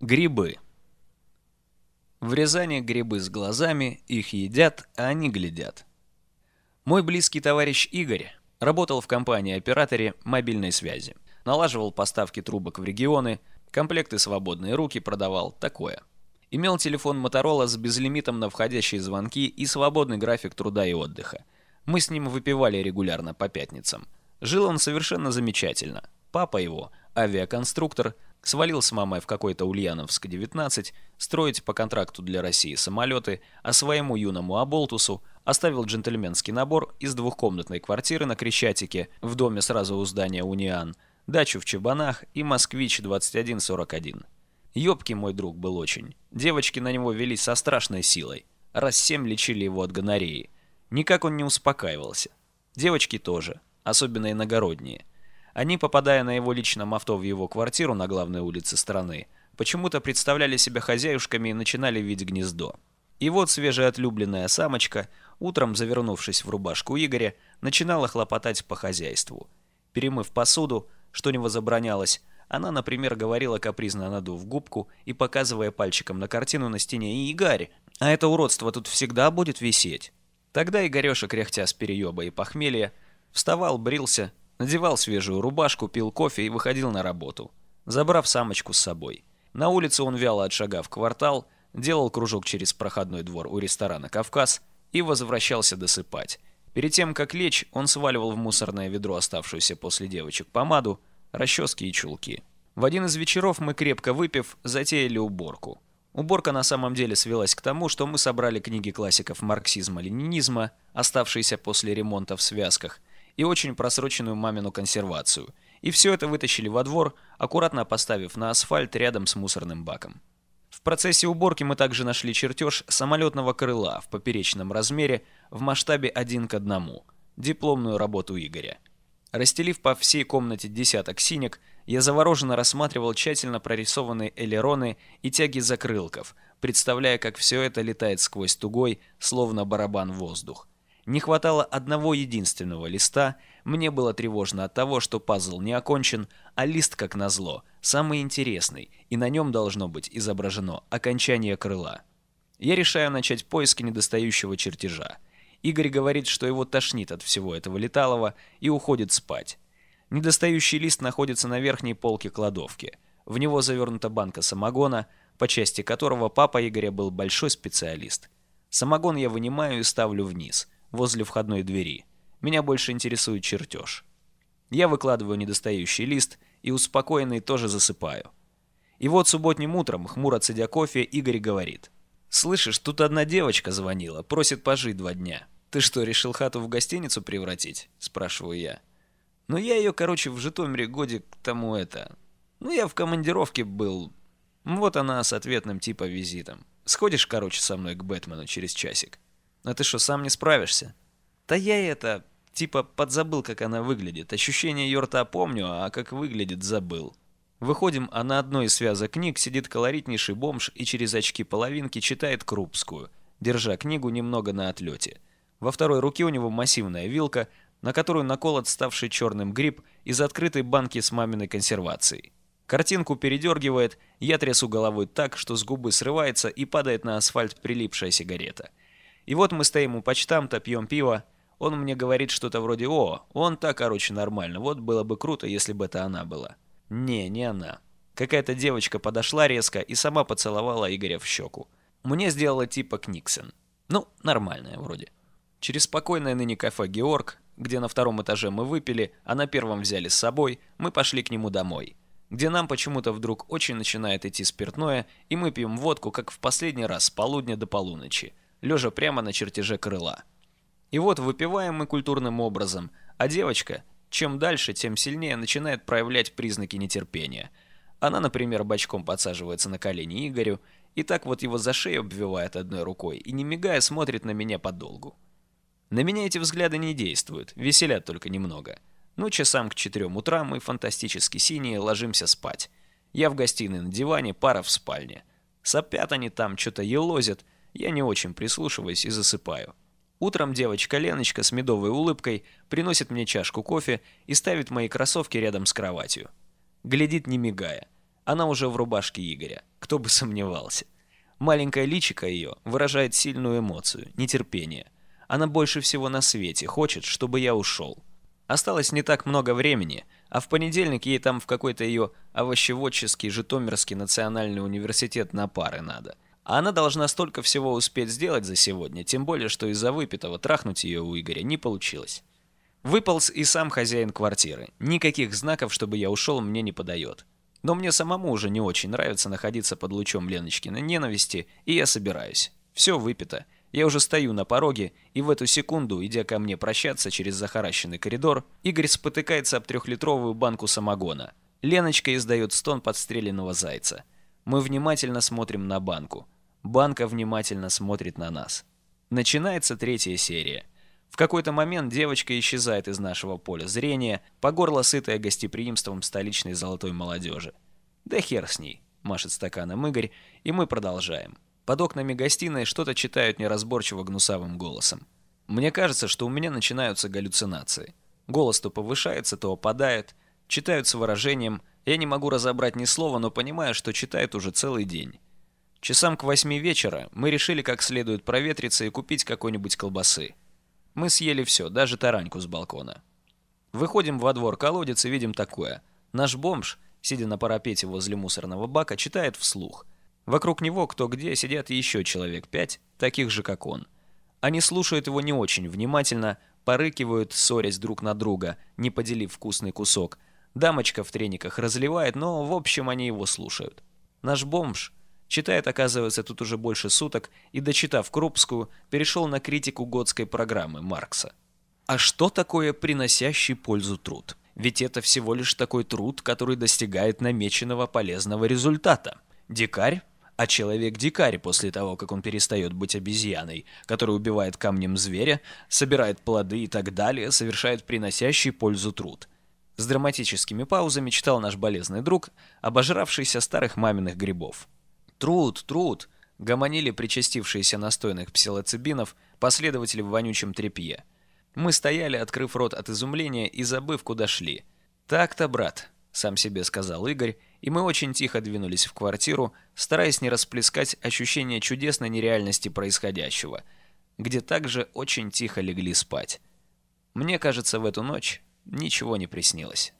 Грибы. В Рязани грибы с глазами, их едят, а они глядят. Мой близкий товарищ Игорь работал в компании-операторе мобильной связи. Налаживал поставки трубок в регионы, комплекты «Свободные руки» продавал, такое. Имел телефон Моторола с безлимитом на входящие звонки и свободный график труда и отдыха. Мы с ним выпивали регулярно по пятницам. Жил он совершенно замечательно. Папа его, авиаконструктор, свалил с мамой в какой-то Ульяновск-19 строить по контракту для России самолеты, а своему юному Аболтусу оставил джентльменский набор из двухкомнатной квартиры на Крещатике в доме сразу у здания «Униан», дачу в Чебанах и «Москвич-2141». Ёбкий мой друг был очень. Девочки на него велись со страшной силой. Раз семь лечили его от гонореи. Никак он не успокаивался. Девочки тоже, особенно иногородние – они, попадая на его личном авто в его квартиру на главной улице страны, почему-то представляли себя хозяюшками и начинали видеть гнездо. И вот свежеотлюбленная самочка, утром завернувшись в рубашку Игоря, начинала хлопотать по хозяйству. Перемыв посуду, что не возобранялось, она, например, говорила капризно надув губку и показывая пальчиком на картину на стене «Игорь, а это уродство тут всегда будет висеть». Тогда Игореша, кряхтя с перееба и похмелья, вставал, брился, Надевал свежую рубашку, пил кофе и выходил на работу, забрав самочку с собой. На улице он вяло отшагав квартал, делал кружок через проходной двор у ресторана «Кавказ» и возвращался досыпать. Перед тем, как лечь, он сваливал в мусорное ведро оставшуюся после девочек помаду, расчески и чулки. В один из вечеров мы, крепко выпив, затеяли уборку. Уборка на самом деле свелась к тому, что мы собрали книги классиков марксизма-ленинизма, оставшиеся после ремонта в связках, и очень просроченную мамину консервацию. И все это вытащили во двор, аккуратно поставив на асфальт рядом с мусорным баком. В процессе уборки мы также нашли чертеж самолетного крыла в поперечном размере в масштабе один к одному, дипломную работу Игоря. Расстелив по всей комнате десяток синек, я завороженно рассматривал тщательно прорисованные элероны и тяги закрылков, представляя, как все это летает сквозь тугой, словно барабан воздух. Не хватало одного единственного листа, мне было тревожно от того, что пазл не окончен, а лист, как назло, самый интересный, и на нем должно быть изображено окончание крыла. Я решаю начать поиски недостающего чертежа. Игорь говорит, что его тошнит от всего этого леталого и уходит спать. Недостающий лист находится на верхней полке кладовки. В него завернута банка самогона, по части которого папа Игоря был большой специалист. Самогон я вынимаю и ставлю вниз – возле входной двери. Меня больше интересует чертеж. Я выкладываю недостающий лист и успокоенный тоже засыпаю. И вот субботним утром, хмуро цедя кофе, Игорь говорит. «Слышишь, тут одна девочка звонила, просит пожить два дня. Ты что, решил хату в гостиницу превратить?» – спрашиваю я. «Ну я ее, короче, в Житомире годик тому это... Ну я в командировке был. Вот она с ответным типа визитом. Сходишь, короче, со мной к Бэтмену через часик?» А ты что, сам не справишься? Да я это, типа, подзабыл, как она выглядит. Ощущение ее рта помню, а как выглядит, забыл. Выходим, а на одной из связок книг сидит колоритнейший бомж и через очки половинки читает Крупскую, держа книгу немного на отлете. Во второй руке у него массивная вилка, на которую наколот ставший черным гриб из открытой банки с маминой консервацией. Картинку передергивает, я трясу головой так, что с губы срывается и падает на асфальт прилипшая сигарета. И вот мы стоим у почтамта, пьем пиво. Он мне говорит что-то вроде «О, он так, короче, нормально. Вот было бы круто, если бы это она была». Не, не она. Какая-то девочка подошла резко и сама поцеловала Игоря в щеку. Мне сделала типа Книксон. Ну, нормальная вроде. Через спокойное ныне кафе «Георг», где на втором этаже мы выпили, а на первом взяли с собой, мы пошли к нему домой. Где нам почему-то вдруг очень начинает идти спиртное, и мы пьем водку, как в последний раз, с полудня до полуночи лежа прямо на чертеже крыла. И вот выпиваем мы культурным образом, а девочка, чем дальше, тем сильнее начинает проявлять признаки нетерпения. Она, например, бочком подсаживается на колени Игорю, и так вот его за шею обвивает одной рукой и, не мигая, смотрит на меня подолгу. На меня эти взгляды не действуют, веселят только немного. Ну, часам к четырем утра мы, фантастически синие, ложимся спать. Я в гостиной на диване, пара в спальне. Сопят они там, что-то елозят, я не очень прислушиваюсь и засыпаю. Утром девочка Леночка с медовой улыбкой приносит мне чашку кофе и ставит мои кроссовки рядом с кроватью. Глядит не мигая. Она уже в рубашке Игоря, кто бы сомневался. Маленькое личико ее выражает сильную эмоцию, нетерпение. Она больше всего на свете хочет, чтобы я ушел. Осталось не так много времени, а в понедельник ей там в какой-то ее овощеводческий Житомирский национальный университет на пары надо. А она должна столько всего успеть сделать за сегодня, тем более, что из-за выпитого трахнуть ее у Игоря не получилось. Выполз и сам хозяин квартиры. Никаких знаков, чтобы я ушел, мне не подает. Но мне самому уже не очень нравится находиться под лучом Леночкиной ненависти, и я собираюсь. Все выпито. Я уже стою на пороге, и в эту секунду, идя ко мне прощаться через захаращенный коридор, Игорь спотыкается об трехлитровую банку самогона. Леночка издает стон подстреленного зайца. Мы внимательно смотрим на банку. Банка внимательно смотрит на нас. Начинается третья серия. В какой-то момент девочка исчезает из нашего поля зрения, по горло сытая гостеприимством столичной золотой молодежи. Да хер с ней, машет стаканом Игорь, и мы продолжаем. Под окнами гостиной что-то читают неразборчиво гнусавым голосом. Мне кажется, что у меня начинаются галлюцинации. Голос то повышается, то опадает. Читают с выражением. Я не могу разобрать ни слова, но понимаю, что читают уже целый день. Часам к восьми вечера мы решили как следует проветриться и купить какой-нибудь колбасы. Мы съели все, даже тараньку с балкона. Выходим во двор колодец и видим такое. Наш бомж, сидя на парапете возле мусорного бака, читает вслух – Вокруг него кто где сидят еще человек пять, таких же, как он. Они слушают его не очень внимательно, порыкивают, ссорясь друг на друга, не поделив вкусный кусок. Дамочка в трениках разливает, но в общем они его слушают. Наш бомж читает, оказывается, тут уже больше суток, и, дочитав Крупскую, перешел на критику годской программы Маркса. А что такое приносящий пользу труд? Ведь это всего лишь такой труд, который достигает намеченного полезного результата. Дикарь а человек-дикарь после того, как он перестает быть обезьяной, который убивает камнем зверя, собирает плоды и так далее, совершает приносящий пользу труд. С драматическими паузами читал наш болезный друг, обожравшийся старых маминых грибов. «Труд, труд!» — гомонили причастившиеся настойных псилоцибинов последователи в вонючем тряпье. Мы стояли, открыв рот от изумления и забыв, куда шли. «Так-то, брат», — сам себе сказал Игорь, и мы очень тихо двинулись в квартиру, стараясь не расплескать ощущение чудесной нереальности происходящего, где также очень тихо легли спать. Мне кажется, в эту ночь ничего не приснилось.